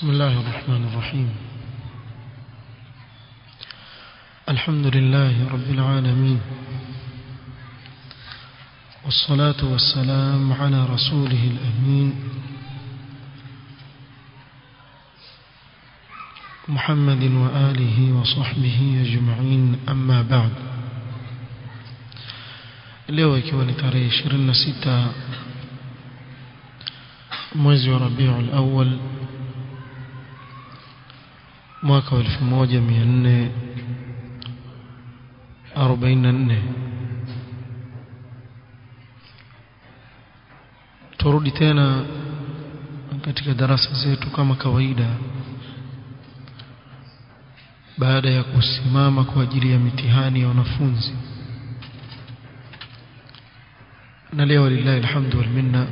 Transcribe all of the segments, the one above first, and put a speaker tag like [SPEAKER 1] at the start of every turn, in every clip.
[SPEAKER 1] بسم الله الرحمن الرحيم. الحمد لله رب العالمين. والصلاة والسلام على رسوله الأمين. محمد وآله وصحبه أجمعين. أما بعد. leo ikiwa ni tarehe 26 mwezi wa Rabiul mwaka wa 1444 turudi tena katika darasa zetu kama kawaida baada ya kusimama kwa ajili ya mitihani ya wanafunzi. Na leo lillahi alhamdu wal minna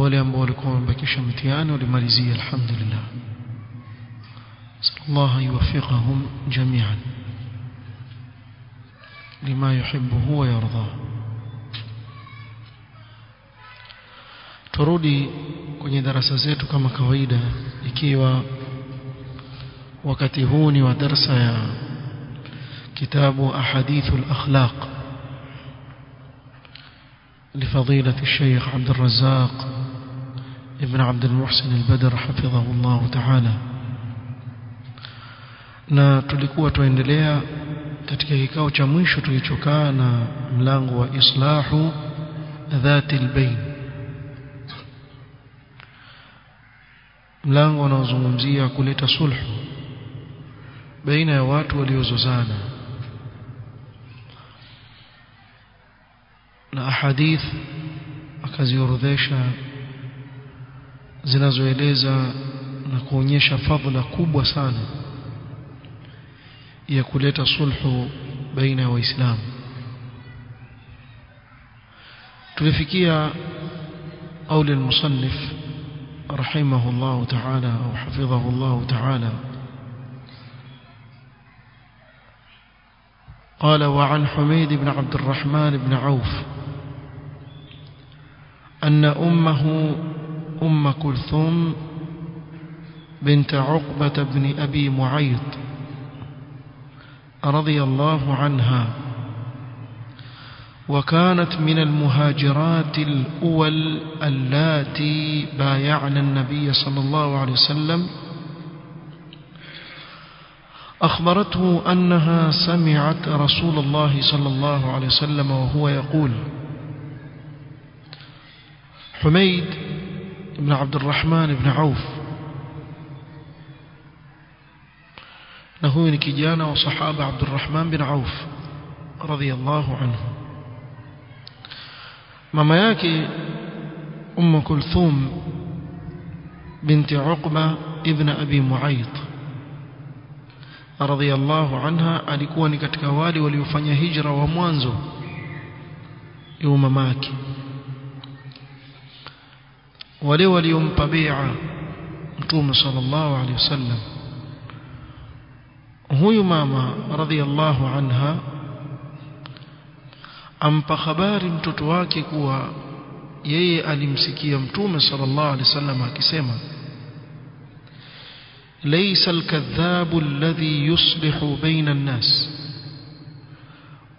[SPEAKER 1] wale ambao walikuwa wamebakisha mtihani walimalizia alhamdulillah sallallahu yuwaffiqahum jami'an lima yuhibbu wa yarda turudi kwenye darasa zetu kama kawaida ikiwa wakati huu ni wa darasa ya kitabu ahadithul akhlaq لفضيلة الشيخ عبد الرزاق ابن عبد المحسن البدر حفظه الله تعالى na tulikuwa tuendelea katika kikao cha mwisho tulichokaa na mlango wa islahu dhati albayn mlango unaozungumzia kuleta sulhu baina ya watu waliozozana na ahadith akaziorodhesha zinazoeleza na kuonyesha fadhila kubwa sana ya kuleta sulhu baina ya waislamu tulifikia قول المصنف رحمه الله تعالى أو حفظه الله تعالى قال وعن حميد بن عبد الرحمن بن عوف أن أمه أم كلثوم بنت عقبة بن أبي معيط رضي الله عنها وكانت من المهاجرات الأول اللاتي بايعن النبي صلى الله عليه وسلم أخبرته أنها سمعت رسول الله صلى الله عليه وسلم وهو يقول حميد ابن عبد الرحمن بن عوف. نهوني كجانا وصحابة عبد الرحمن بن عوف رضي الله عنه. مماياك أم كلثوم بنت عقبة ابن أبي معيط رضي الله عنها ألكوني كتكوالي وليفني هجرة وموانزو يوم ماكي. Wale waliompa bai'a mtume sallallahu alaihi wasallam huyu mama radhiallahu anha ampa habari mtoto wake kuwa yeye alimsikia mtume sallallahu alaihi wasallam akisema ليس الكذاب الذي يصلح بين الناس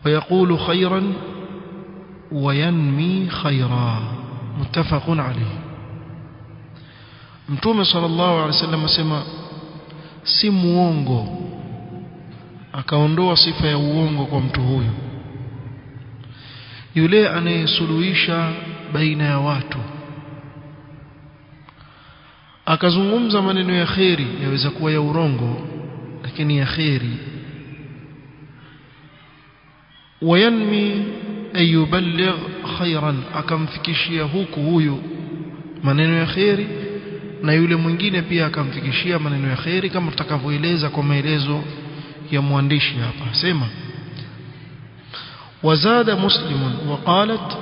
[SPEAKER 1] ويقول خيرا وينمي خيرا متفق عليه mtume sallallahu alaihi wasallam asema si muongo. Akaondoa sifa ya uongo kwa mtu huyu yule anayesuluhisha baina ya watu. Akazungumza maneno ya kheri yaweza kuwa ya urongo lakini ya kheri. Wayanmi ayuballigh khairan akamfikishia huku huyu maneno ya kheri na yule mwingine pia akamfikishia maneno ya kheri kama tutakavyoeleza kwa maelezo ya mwandishi hapa. Sema وزاد مسلم وقالت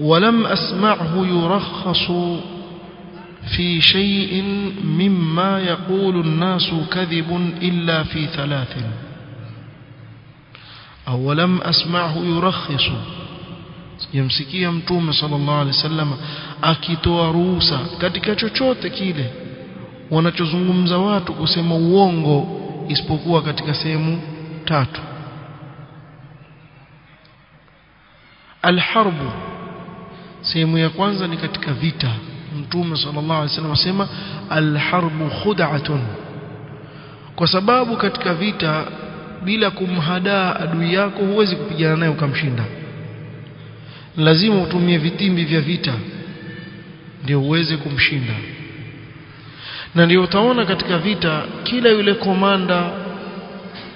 [SPEAKER 1] ولم أسمعه يرخص في شيء مما يقول الناس كذب إلا في ثلاث أو لم أسمعه يرخص يمسكي متوم صلى الله عليه وسلم akitoa ruhusa katika chochote kile. Wanachozungumza watu kusema uongo isipokuwa katika sehemu tatu. Alharbu sehemu ya kwanza ni katika vita. Mtume sallallahu alaihi wasallam asema alharbu khud'atun. Kwa sababu katika vita bila kumhadaa adui yako huwezi kupigana naye ukamshinda. Lazima utumie vitimbi vya vita ndio uweze kumshinda. Na ndio utaona katika vita kila yule komanda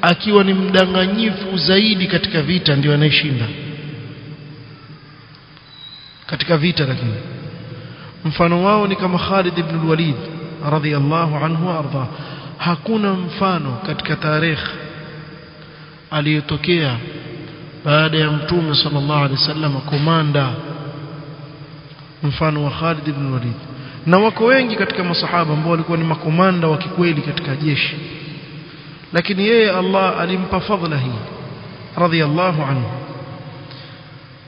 [SPEAKER 1] akiwa ni mdanganyifu zaidi katika vita ndio anayeshinda. Katika vita lakini. Mfano wao ni kama Khalid ibn al-Walid radhiyallahu anhu arda. Hakuna mfano katika tarehe aliyotokea baada ya mtume sallallahu alaihi wasallam komanda mfano wa Khalid ibn Walid. Na wako wengi katika masahaba ambao walikuwa ni makomanda wa kikweli katika jeshi. Lakini yeye Allah alimpa fadhila hii radhiallahu anhu.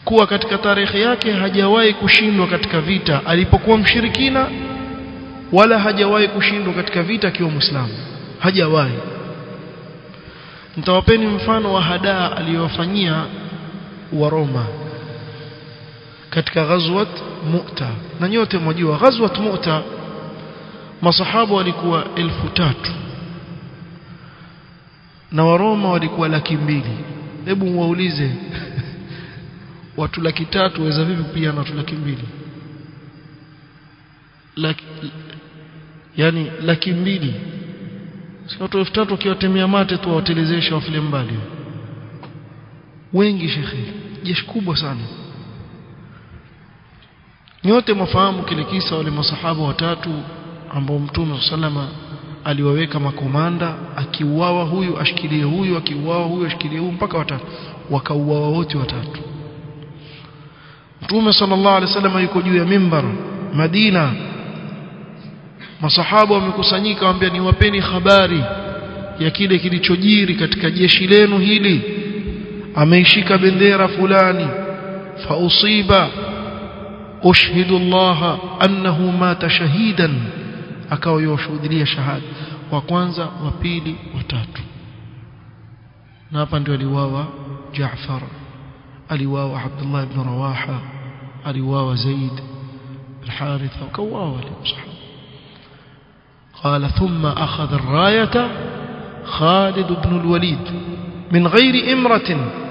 [SPEAKER 1] Kuwa katika tarehe yake hajawahi kushindwa katika vita alipokuwa mshirikina wala hajawahi kushindwa katika vita akiwa muislamu. Hajawahi. Nitawapeni mfano wa hadaa aliyowafanyia wa Roma katika ghazwat Mu'ta. Na nyote mwajua ghazwat Mu'ta masahaba walikuwa elfu tatu. Na Waroma walikuwa laki mbili. Hebu muwaulize watu laki tatu waweza vipi pia na watu laki mbili? Laki, yani laki mbili. Si watu elfu tatu wakiwatemea mate tu wawatelezesha wafile mbali. Wengi shekhe. Jeshi kubwa sana nyote mwafahamu kile kisa wale masahaba watatu ambao mtume sallama aliwaweka makomanda akiuawa huyu ashikilie huyu akiuawa huyu ashikilie huyu mpaka watatu wakauawa wote watatu. Mtume sallallahu alaihi wasallam yuko juu ya mimbar Madina. Masahaba wamekusanyika waambia niwapeni habari ya kile kilichojiri katika jeshi lenu hili. Ameishika bendera fulani. Fa أشهد الله أنه مات شهيدا. أكاو يوشهد لي شهاد وقوانزا وبيلي وتاتو. نابند ولواوا جعفر. ألواوا عبد الله بن رواحة. ألواوا زيد الحارث وكواوا قال ثم أخذ الراية خالد بن الوليد من غير إمرة.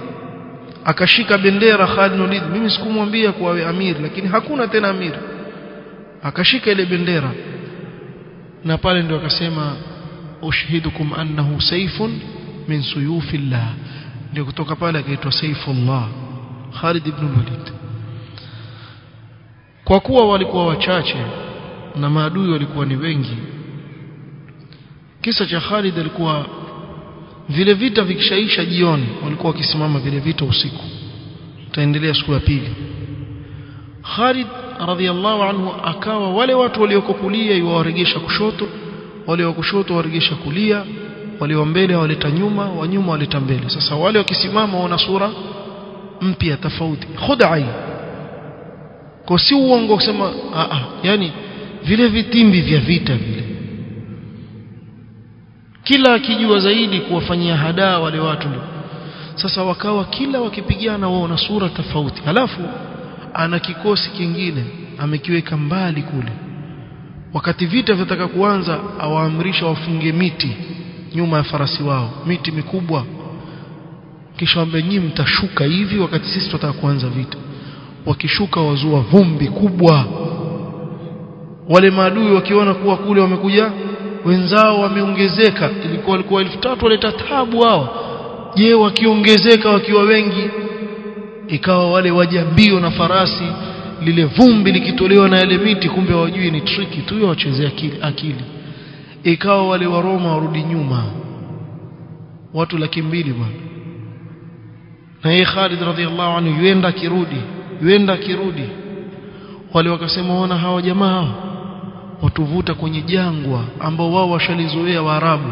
[SPEAKER 1] Akashika bendera Khalid mimi sikumwambia kuwa amiri lakini hakuna tena amiri akashika ile bendera. Na pale ndio akasema ushhidukum annahu sayfun min suyufillah. Ndio kutoka pale akaitwa Saifullah Khalid ibn Walid kwa kuwa walikuwa wachache na maadui walikuwa ni wengi kisa cha Khalid alikuwa vile vita vikishaisha jioni walikuwa wakisimama vile vita usiku. Taendelea siku ya pili. Khalid radhiallahu anhu akawa wale watu walioko kulia iwawaregesha kushoto wale wa kushoto waregesha kulia wale wa mbele waleta nyuma wa nyuma waleta mbele. Sasa wale wakisimama wana sura mpya tofauti. Khudai. Kwa si uongo kusema a a yani vile vitimbi vya vita vile kila akijua zaidi kuwafanyia hadaa wale watu. Ndio sasa wakawa kila wakipigana wao na sura tofauti. Halafu ana kikosi kingine amekiweka mbali kule. Wakati vita vitaka kuanza awaamrisha wafunge miti nyuma ya farasi wao. Miti mikubwa. Kisha wambe nyinyi mtashuka hivi wakati sisi tutataka kuanza vita. Wakishuka wazua vumbi kubwa. Wale maadui wakiona kuwa kule wamekuja wenzao wameongezeka. Ilikuwa walikuwa elfu tatu waleta taabu hao. Je wakiongezeka wakiwa wengi ikawa wale wajambio na farasi lile vumbi likitolewa na yale miti kumbe hawajui ni triki tu wachezea akili, akili. Ikawa wale wa Roma warudi nyuma. Watu laki mbili bwana. Na yeye Khalid radhiallahu anhu yuenda kirudi yuenda kirudi wale wakasema ona hawa jamaa hawa watuvuta kwenye jangwa ambao wao washalizoea Waarabu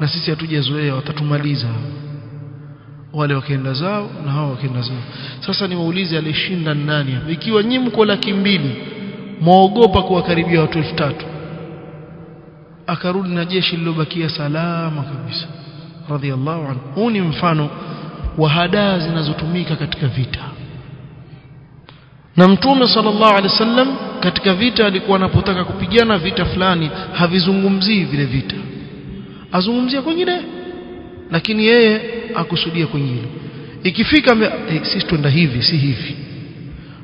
[SPEAKER 1] na sisi hatujazoea watatumaliza. Wale wakaenda zao na hao wakaenda zao. Sasa niwaulize alishinda nani? Ikiwa nyinyi mko laki mbili mwaogopa kuwakaribia watu elfu tatu? Akarudi na jeshi lilobakia salama kabisa. Radhiallahu anhu. Huu ni mfano wa hadaa zinazotumika katika vita na mtume sallallahu alaihi wasallam katika vita alikuwa anapotaka kupigana vita fulani havizungumzii vile vita. Azungumzia kwingine lakini yeye akusudia kwingine. Ikifika eh, sisi twenda hivi si hivi.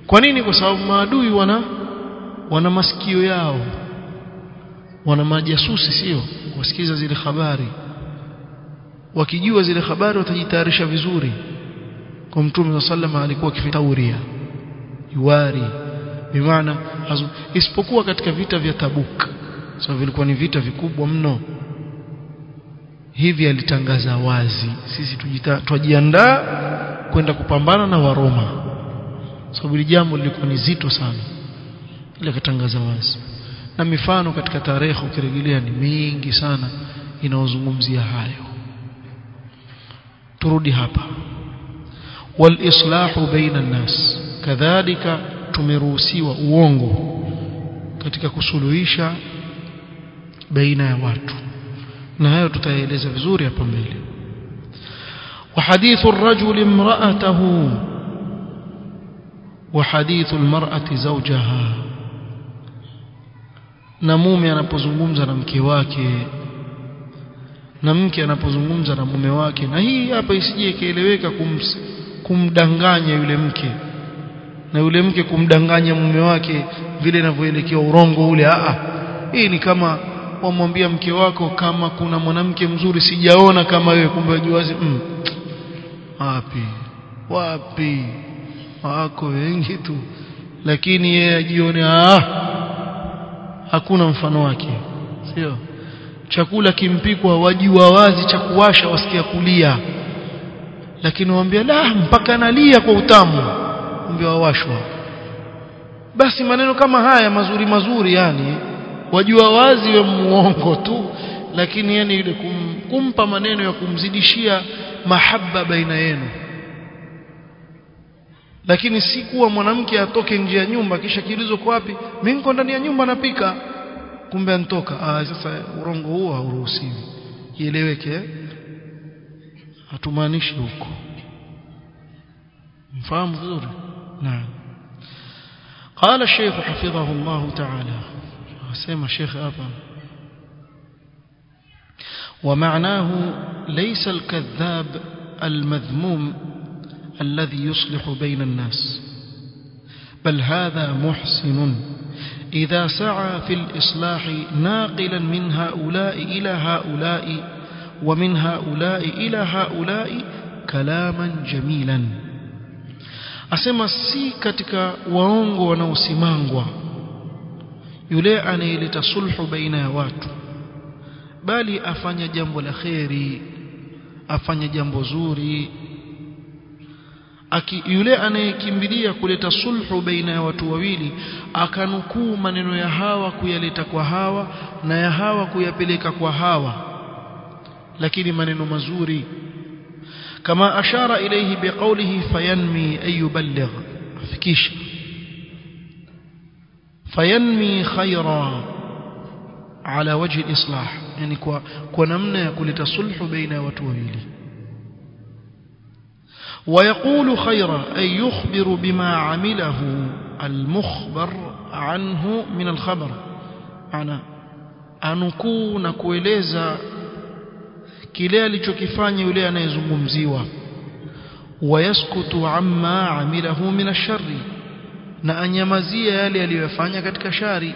[SPEAKER 1] Kwa nini? Kwa sababu maadui wana wana masikio yao. Wana majasusi sio? Wasikiza zile habari. Wakijua zile habari watajitayarisha vizuri. Kwa mtume sallallahu alaihi wasallam alikuwa akifitauria yuwari bimaana isipokuwa katika vita vya Tabuk. So, vilikuwa ni vita vikubwa mno. Hivi alitangaza wazi. Sisi tujiandaa kwenda kupambana na Waroma. Sababu so, jambo lilikuwa ni zito sana. Ile katangaza wazi. Na mifano katika tarehe ukirejelea ni mingi sana inaozungumzia hayo. Turudi hapa. Walislahu baina kadhalika tumeruhusiwa uongo katika kusuluhisha baina ya watu na hayo tutaeleza vizuri hapa mbele وحديث الرجل امرأته وحديث المرأة زوجها na mume anapozungumza na mke wake na mke anapozungumza na mume wake na hii hapa isije ikaeleweka kumdanganya yule mke na yule mke kumdanganya mume wake vile inavyoelekea urongo ule a hii ni kama wamwambia mke wako kama kuna mwanamke mzuri sijaona kama wewe kumbe wajuazi mm. wapi wapi wako wengi tu. Lakini yeye ajione ah hakuna mfano wake sio? Chakula kimpikwa wajua wazi cha kuwasha wasikia kulia. Lakini waambia la mpaka nalia kwa utamu kumbe basi maneno kama haya mazuri mazuri yani wajua wazi we muongo tu lakini yani ile kum, kumpa maneno ya kumzidishia mahaba baina yenu. Lakini si kuwa mwanamke atoke nje ya nyumba kisha kiulizo kwa wapi? Mimi niko ndani ya nyumba napika. Kumbe antoka. Ah sasa urongo huo hauruhusiwi. Ieleweke hatumaanishi huko. Mfahamu vizuri naam قال الشيخ حفظه الله تعالى. سمع الشيخ أبا. ومعناه ليس الكذاب المذموم الذي يصلح بين الناس بل هذا محسن إذا سعى في الإصلاح ناقلا من هؤلاء إلى هؤلاء ومن هؤلاء إلى هؤلاء كلاما جميلا. Asema si katika waongo wanaosimangwa yule anayeleta sulhu baina ya watu bali afanya jambo la kheri afanya jambo zuri. Aki, yule anayekimbilia kuleta sulhu baina ya watu wawili akanukuu maneno ya hawa kuyaleta kwa hawa na ya hawa kuyapeleka kwa hawa. Lakini maneno mazuri كما أشار إليه بقوله فينمي أن يبلغ. فكيش. فينمي خيرا على وجه الإصلاح. يعني كنمنا يقول تصلح بين وتوهيلي ويقول خيرا أي يخبر بما عمله المخبر عنه من الخبر. أنا أنكون كويليزا kile alichokifanya yule anayezungumziwa wayaskutu amma amilahu min ash-sharri na anyamazia yale aliyofanya katika shari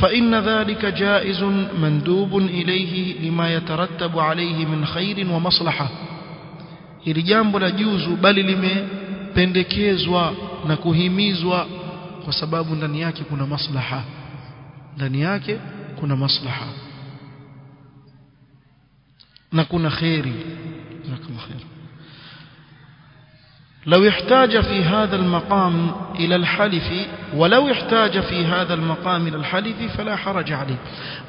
[SPEAKER 1] فإن ذلك جائز مندوب إليه لما يترتب عليه من خير ومصلحة ili jambo la juzu bali limependekezwa na kuhimizwa kwa sababu ndani yake kuna maslaha ndani yake kuna maslaha na kuna khairi jazakallahu khair لو احتاج في هذا المقام إلى الحلف ولو احتاج في هذا المقام إلى الحلف فلا حرج عليه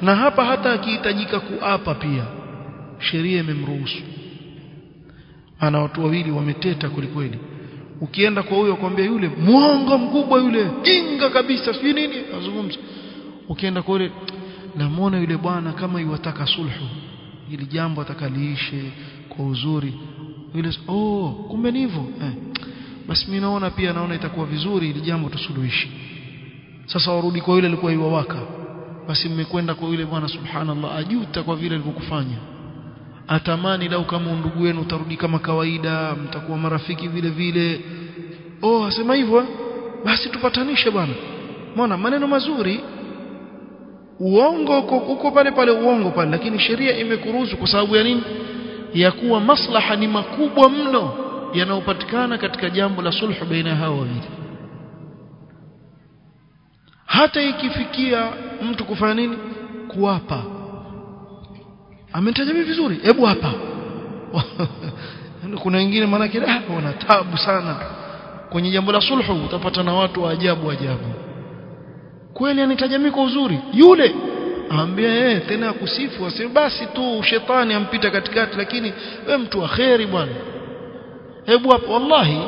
[SPEAKER 1] na hapa hata akihitajika kuapa pia sheria imemruhusu ana watu wawili wameteta kulikweli ukienda kwa huyo kwambia yule mwongo mkubwa yule jinga kabisa sijui nini azungumza ukienda kwa yule namuona yule bwana kama yuwataka sulhu ili jambo atakaliishe kwa uzuri. Yule oh kumbe ni hivyo. Eh. basi mimi naona pia naona itakuwa vizuri ili jambo tusuluhishi sasa warudi kwa yule alikuwa iwawaka basi mmekwenda kwa yule bwana subhanallah ajuta kwa vile alivyokufanya. Atamani lau kama ndugu wenu utarudi kama kawaida mtakuwa marafiki vile vile. Oh asema hivyo basi tupatanishe bwana. Mbona maneno mazuri uongo uko, pale pale uongo pale lakini sheria imekuruhusu. Kwa sababu ya nini? Ya kuwa maslaha ni makubwa mno yanayopatikana katika jambo la sulhu baina hao wawili. Hata ikifikia mtu kufanya nini? Kuapa. Ametaja vizuri. Hebu hapa. Kuna wengine maana ah wana taabu sana. Kwenye jambo la sulhu utapata na watu wa ajabu ajabu kweli anitaja mimi kwa uzuri yule aambia yeye tena akusifu aseme basi tu shetani ampita katikati lakini we mtu wa kheri bwana hebu hapo wallahi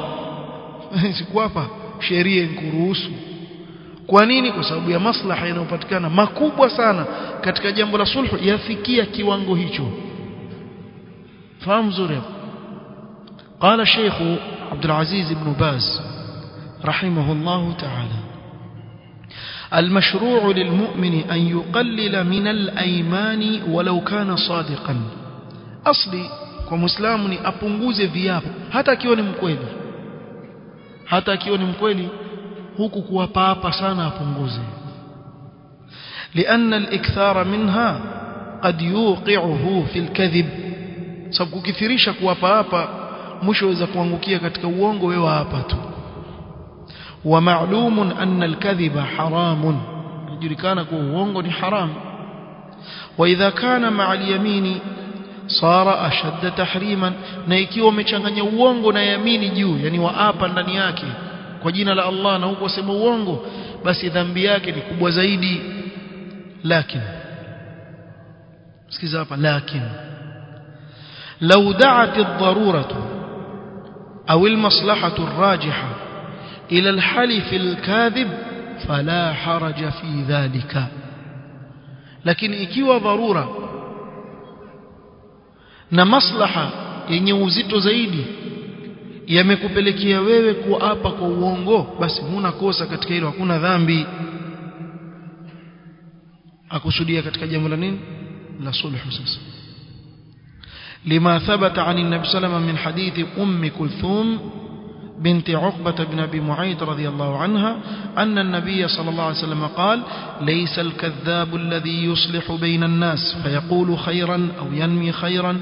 [SPEAKER 1] siku hapa sheria inkuruhusu kwa nini kwa sababu ya maslaha yanayopatikana makubwa sana katika jambo la sulhu yafikia kiwango hicho fahamu zuri قال الشيخ عبد العزيز بن باز رحمه الله تعالى المشروع للمؤمن أن يقلل من الأيمان ولو كان صادقا. أصلي كمسلمني أبنغوز فياب حتى كيون مكويل حتى كيون مكويل هكو بابا سانا أبنغوز لأن الإكثار منها قد يوقعه في الكذب. سبكو كثيريشا كوا بابا مشو إذا كوانغوكيا كتكوانغو يوا بابا ومعلوم أن الكذب حرام. حرام. وإذا كان مع اليمين صار أشد تحريما. نيكي ومشانغني وونغنا يميني جو يعني وآبا نانياكي kwa jina la Allah na huko sema uongo basi dhambi yake ni kubwa zaidi. لو دعت الضرورة أو المصلحة الراجحة ila alhalif alkadhib fala haraja fi dhalika lakini ikiwa dharura na maslaha yenye uzito zaidi yamekupelekea wewe kuapa kwa uongo basi huna kosa katika hilo hakuna dhambi. Akusudia katika jambo la nini? La sulhu sasa. Lima thabata an an-nabi sallama min hadithi ummi kulthum بنت عقبة بن أبي معيط رضي الله عنها أن النبي صلى الله عليه وسلم قال ليس الكذاب الذي يصلح بين الناس فيقول خيرا أو ينمي خيرا.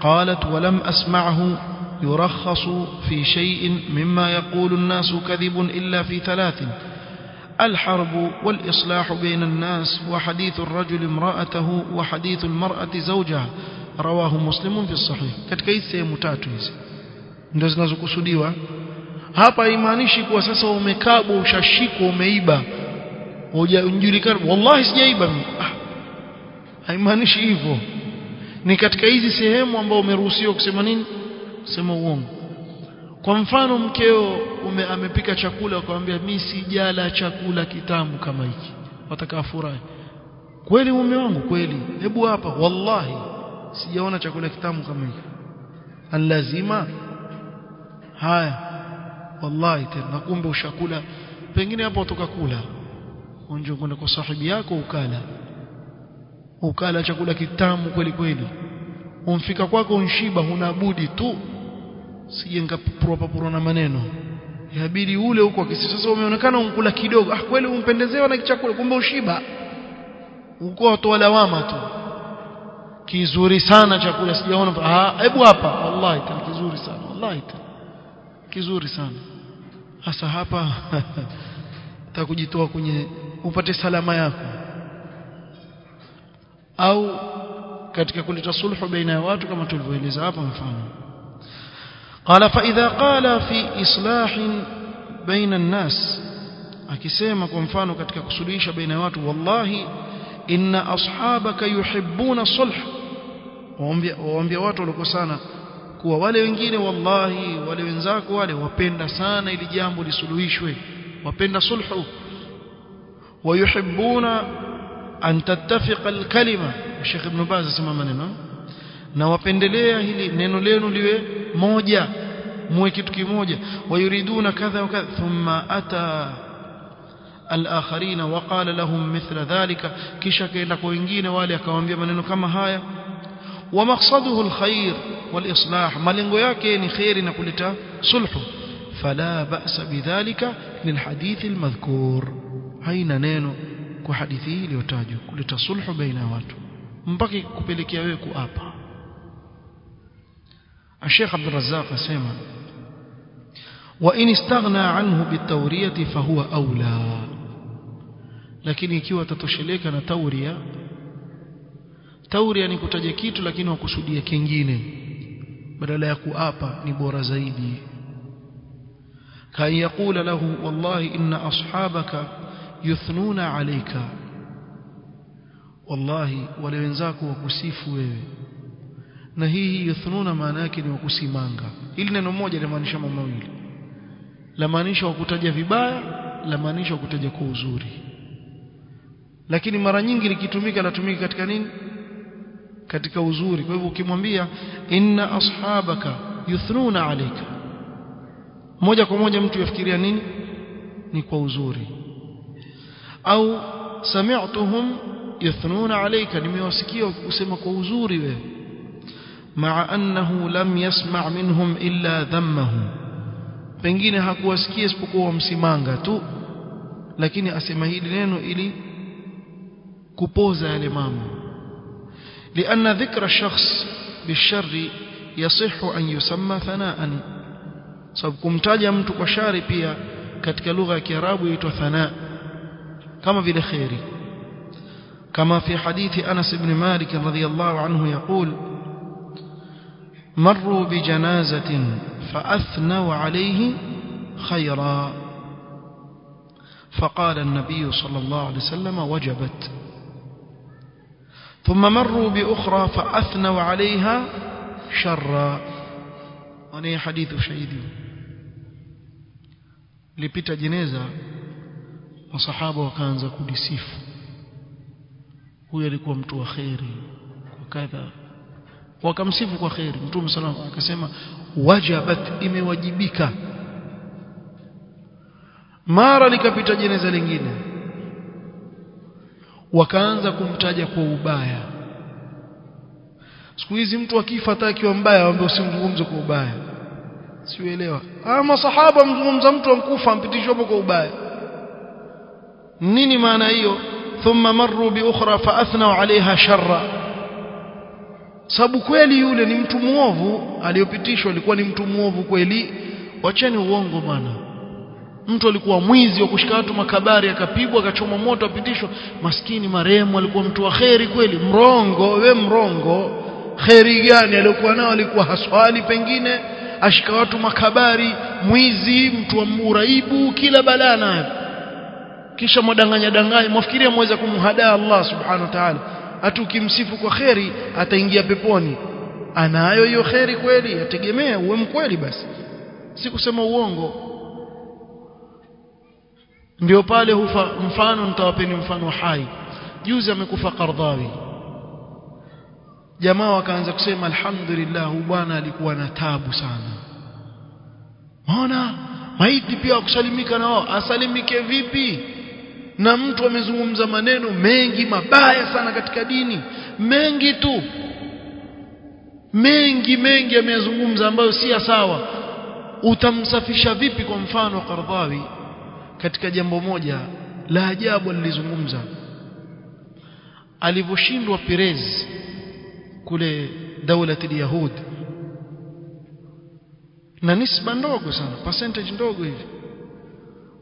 [SPEAKER 1] قالت ولم أسمعه. يرخص في شيء مما يقول الناس كذب إلا في ثلاث الحرب والإصلاح بين الناس وحديث الرجل امرأته وحديث المرأة زوجها. رواه مسلم في الصحيح. Sehemu tatu hizi ndio zinazokusudiwa hapa haimaanishi kuwa sasa umekabwa ushashikwa umeiba. Hujajulikana wallahi sijaiba mimi. Ah haimaanishi hivyo. Ni katika hizi sehemu ambao umeruhusiwa kusema nini? Sema uongo. Kwa mfano mkeo ume, amepika chakula akamwambia mimi sijala chakula kitamu kama hiki. Wataka furahi. Kweli mume wangu? Kweli. Hebu hapa. Wallahi sijaona chakula kitamu kama hiki. Lazima haya wallahi tena kumbe ushakula. Pengine hapo utoka kula unje kwenda kwa sahibi yako ukala. Ukala chakula kitamu kweli kweli. Umfika kwako unshiba unabudi tu. Sije pura na maneno. Yabidi ule huko kisi sasa umeonekana unkula kidogo. Ah kweli umpendezewa na chakula kumbe ushiba. Uko watoa lawama tu. Kizuri sana chakula sijaona. Ah hebu hapa. Wallahi kizuri sana. Wallahi tena kizuri sana. Hasa hapa takujitoa kwenye upate salama yako. Au katika kuleta sulhu baina ya watu kama tulivyoeleza hapa mfano. Qala fa idha qala fi islahin baina an-nas akisema kwa mfano katika kusuluhisha baina ya watu wallahi inna ashabaka yuhibbuna sulh. Waambia watu walikosana kuwa wale wengine wallahi wale wenzako wale wapenda sana ili jambo lisuluhishwe wapenda sulhu wayuhibbuna an tattafiqa alkalima Sheikh Ibn Baz asema maneno na wapendelea hili neno lenu liwe moja muwe kitu kimoja wayuriduna kadha wa kadha thumma ata الآخرين وقال لهم مثل ذلك كيشا كينا كوينجين والي akawaambia maneno kama haya ومقصده الخير والإصلاح malengo yake ni khairi na kuleta sulhu فلا بأس بذلك للحديث المذكور haina neno kwa hadithi hii iliyotajwa kuleta sulhu baina ya watu mpaka kupelekea wewe kuapa الشيخ عبد الرزاق اسمع وإن استغنى عنه بالتورية فهو أولى lakini ikiwa tatosheleka na tauria tauria ni kutaja kitu lakini wakusudia kingine badala ya kuapa ni bora zaidi. Kan yaqula lahu wallahi inna ashabaka yuthnuna alayka. Wallahi wale wenzako wakusifu wewe. Na hii yuthnuna maana yake ni wakusimanga. Ili neno moja linamaanisha mambo mawili. Lamaanisha wakutaja vibaya lamaanisha wakutaja kwa uzuri. Lakini mara nyingi likitumika latumika katika nini katika uzuri. Kwa hivyo ukimwambia inna ashabaka yuthnuna alayka moja kwa moja mtu yafikiria nini? Ni kwa uzuri. Au sami'tuhum yuthnuna alayka nimewasikia kusema kwa uzuri wewe. Maa annahu lam yasma' minhum illa dhammahum pengine hakuwasikia isipokuwa wamsimanga tu lakini asema hili neno ili kupoza yale mambo لأن ذكر الشخص بالشر يصح أن يسمى ثناء. سبكم تاليام تقشاري بيا كتك لغة كراب ثناء كما في الخير كما في حديث أنس بن مالك رضي الله عنه يقول مروا بجنازة فأثنوا عليه خيرا فقال النبي صلى الله عليه وسلم وجبت ثم مروا بأخرى فأثنوا عليها شرا ونهي حديث شهيدي lipita jeneza masahaba wakaanza kudisifu huyu alikuwa mtu wa kheri kwa kadha wakamsifu kwa kheri mtume sallam akasema wajabat imewajibika mara likapita jeneza lingine wakaanza kumtaja kwa ubaya. Siku hizi mtu akifa atakiwa akiwa mbaya ambaye usimzungumze kwa ubaya. Siuelewa. Ama masahaba mzungumza mtu amkufa ampitishwa kwa ubaya. Nini maana hiyo? Thumma marru bi ukhra fa athnau alaiha sharra. Sababu kweli yule ni mtu muovu aliyopitishwa alikuwa ni mtu muovu kweli. Wacheni uongo bwana mtu alikuwa mwizi wa kushika watu makabari akapigwa akachomwa moto apitishwa. Maskini marehemu alikuwa mtu wa kheri kweli. Mrongo we mrongo kheri gani aliyokuwa nao? Alikuwa haswali pengine ashika watu makabari mwizi mtu wa uraibu kila balaa nayo. Kisha mwadanganya danganya mwafikiria mweza kumhadaa Allah subhanahu wa ta'ala. Hata ukimsifu kwa kheri ataingia peponi. Anayo hiyo kheri kweli? Ategemea uwe mkweli basi. Si kusema uongo ndio pale hufa mfano nitawapeni mfano hai. Juzi amekufa Qardhawi jamaa wakaanza kusema alhamdulillah bwana alikuwa na tabu sana. Maona? Maiti pia wakusalimika na wao. Asalimike vipi? Na mtu amezungumza maneno mengi mabaya sana katika dini. Mengi tu. Mengi mengi ameyazungumza ambayo si sawa. Utamsafisha vipi kwa mfano Qardhawi katika jambo moja la ajabu alilizungumza. Alivyoshindwa Perez kule daulati yahud na nisba ndogo sana percentage ndogo hivi.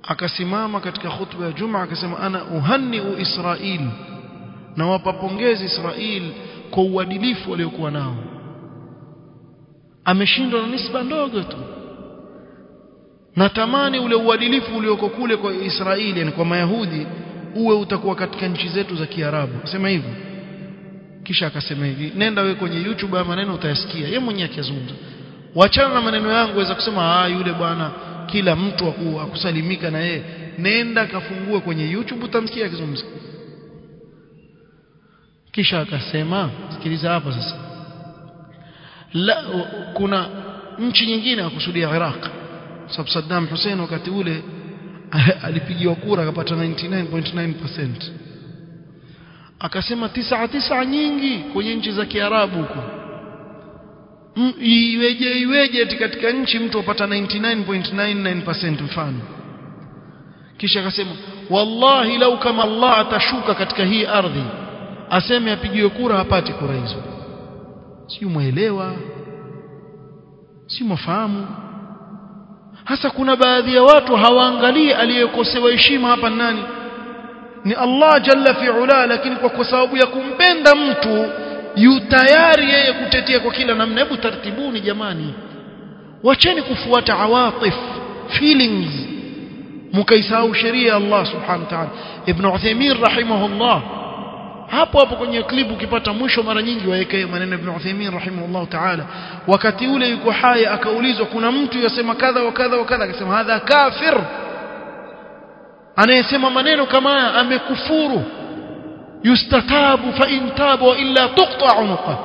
[SPEAKER 1] Akasimama katika khutba ya Juma akasema ana uhanniu Israel. Na wapa pongezi Israel kwa uadilifu waliokuwa nao. Ameshindwa na nisba ndogo tu natamani ule uadilifu ulioko kule kwa Israeli yani kwa Mayahudi uwe utakuwa katika nchi zetu za Kiarabu. Sema hivyo kisha akasema hivi nenda we kwenye YouTube maneno utayasikia. Yeye mwenyewe akizungumza wachana na maneno yangu waweza kusema ah yule bwana kila mtu akusalimika na yeye. Nenda kafungue kwenye YouTube utamsikia akizungumza. Kisha akasema sikiliza hapa sasa. La kuna nchi nyingine akusudia Iraq sababu Saddam Hussein wakati ule alipigiwa kura akapata 99.9% akasema tisa tisa nyingi kwenye nchi za Kiarabu huko. Iweje iweje katika nchi mtu apata 99.99% mfano. Kisha akasema wallahi lau kama Allah atashuka katika hii ardhi aseme apigiwe kura hapati kura hizo. Si muelewa si mafahamu hasa kuna baadhi ya watu hawaangalii aliyekosewa heshima hapa nani ni Allah jalla fi'ala lakini kwa sababu ya kumpenda mtu yu tayari yeye kutetea kwa kila namna hebu tartibuni jamani wacheni kufuata awatif feelings mkaisahau sheria ya Allah subhanahu wa ta'ala ibn Uthaymeen rahimahullah hapo hapo kwenye klipu ukipata mwisho mara nyingi waeke maneno ibn Uthaymeen rahimahullah ta'ala. Wakati ule yuko hai akaulizwa kuna mtu yasema kadha wa kadha wa kadha? Akasema hadha kafir. Anayesema maneno kama haya amekufuru. Yustatabu fa in tabu illa tuqta unuqa.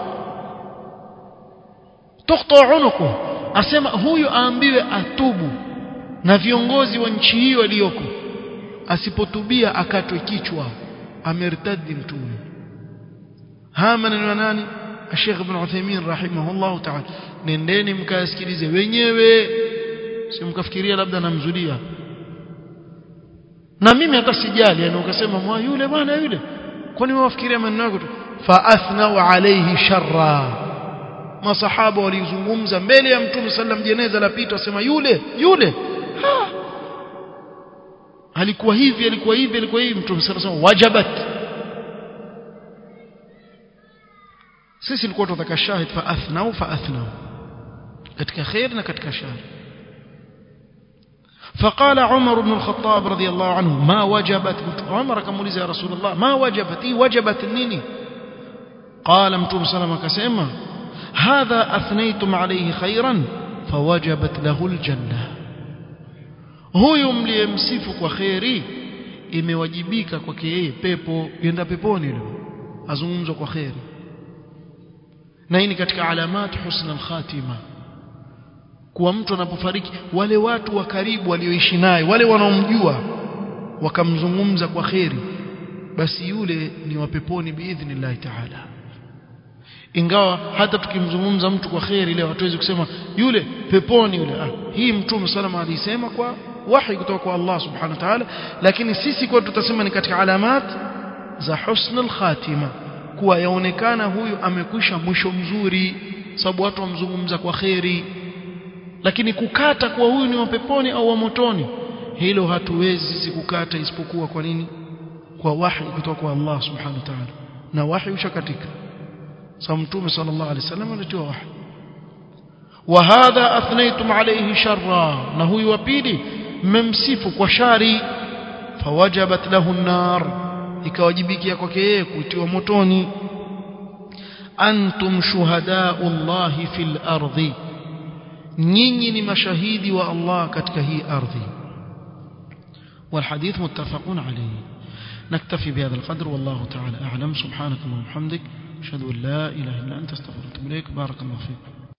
[SPEAKER 1] Tuqta unuqa asema huyu aambiwe atubu na viongozi wa nchi hiyo aliyoko. Asipotubia akatwe kichwa amertadi mtume. Haya maneno ya nani? Sheikh Ibn Uthaymeen rahimahullah ta'ala. Nendeni mkayasikilize wenyewe. Si mkafikiria labda namzulia. Na mimi hata sijali yani ukasema mwa yule bwana yule. Kwani wafikiria maneno yako tu? Fa athnau alayhi sharra. Masahaba walizungumza mbele ya mtume sallam jeneza la pita wasema yule yule. Alikuwa hivi alikuwa hivi alikuwa hivi mtume sallam wajabat sisi tulikuwa tunataka shahid fa athnau fa athnau katika khair na katika shar فقال عمر بن الخطاب رضي الله عنه ما وجبت عمر كم يا رسول الله ما وجبت إيه وجبت نيني قال متوم سلام كسيما هذا أثنيتم عليه خيرا فوجبت له الجنة huyu mliyemsifu kwa kheri imewajibika kwake yeye pepo yenda peponi leo azungumzwa kwa kheri. Na hii ni katika alamat husna al-khatima kuwa mtu anapofariki wale watu wa karibu walioishi naye wale wanaomjua wakamzungumza kwa kheri basi yule ni wa peponi biidhnillah taala. Ingawa hata tukimzungumza mtu kwa kheri leo hatuwezi kusema yule peponi yule ah, hii mtume salama alisema kwa wahi kutoka kwa Allah subhanahu wa ta'ala lakini sisi kwa tutasema ni katika alamat za husnul khatima kuwa yaonekana huyu amekwisha mwisho mzuri sababu watu wamzungumza kwa kheri lakini kukata kwa huyu ni wa peponi au wa motoni hilo hatuwezi sisi kukata isipokuwa kwa nini kwa wahi kutoka kwa Allah subhanahu wa ta'ala na wahi ushakatika sababu mtume sallallahu alaihi wasallam alitoa wahi وهذا اثنيتم عليه شرا na huyu wa pili mmemsifu kwa shari fawajabat lahu an-nar ikawajibikia kwake yeye kutiwa motoni antum shuhadau Allah fil ardi nyinyi ni mashahidi wa Allah katika hii ardhi والحديث متفقون عليه نكتفي بهذا القدر والله تعالى أعلم سبحانك اللهم وبحمدك أشهد أن لا إله إلا أنت استغفرك إليك بارك الله فيك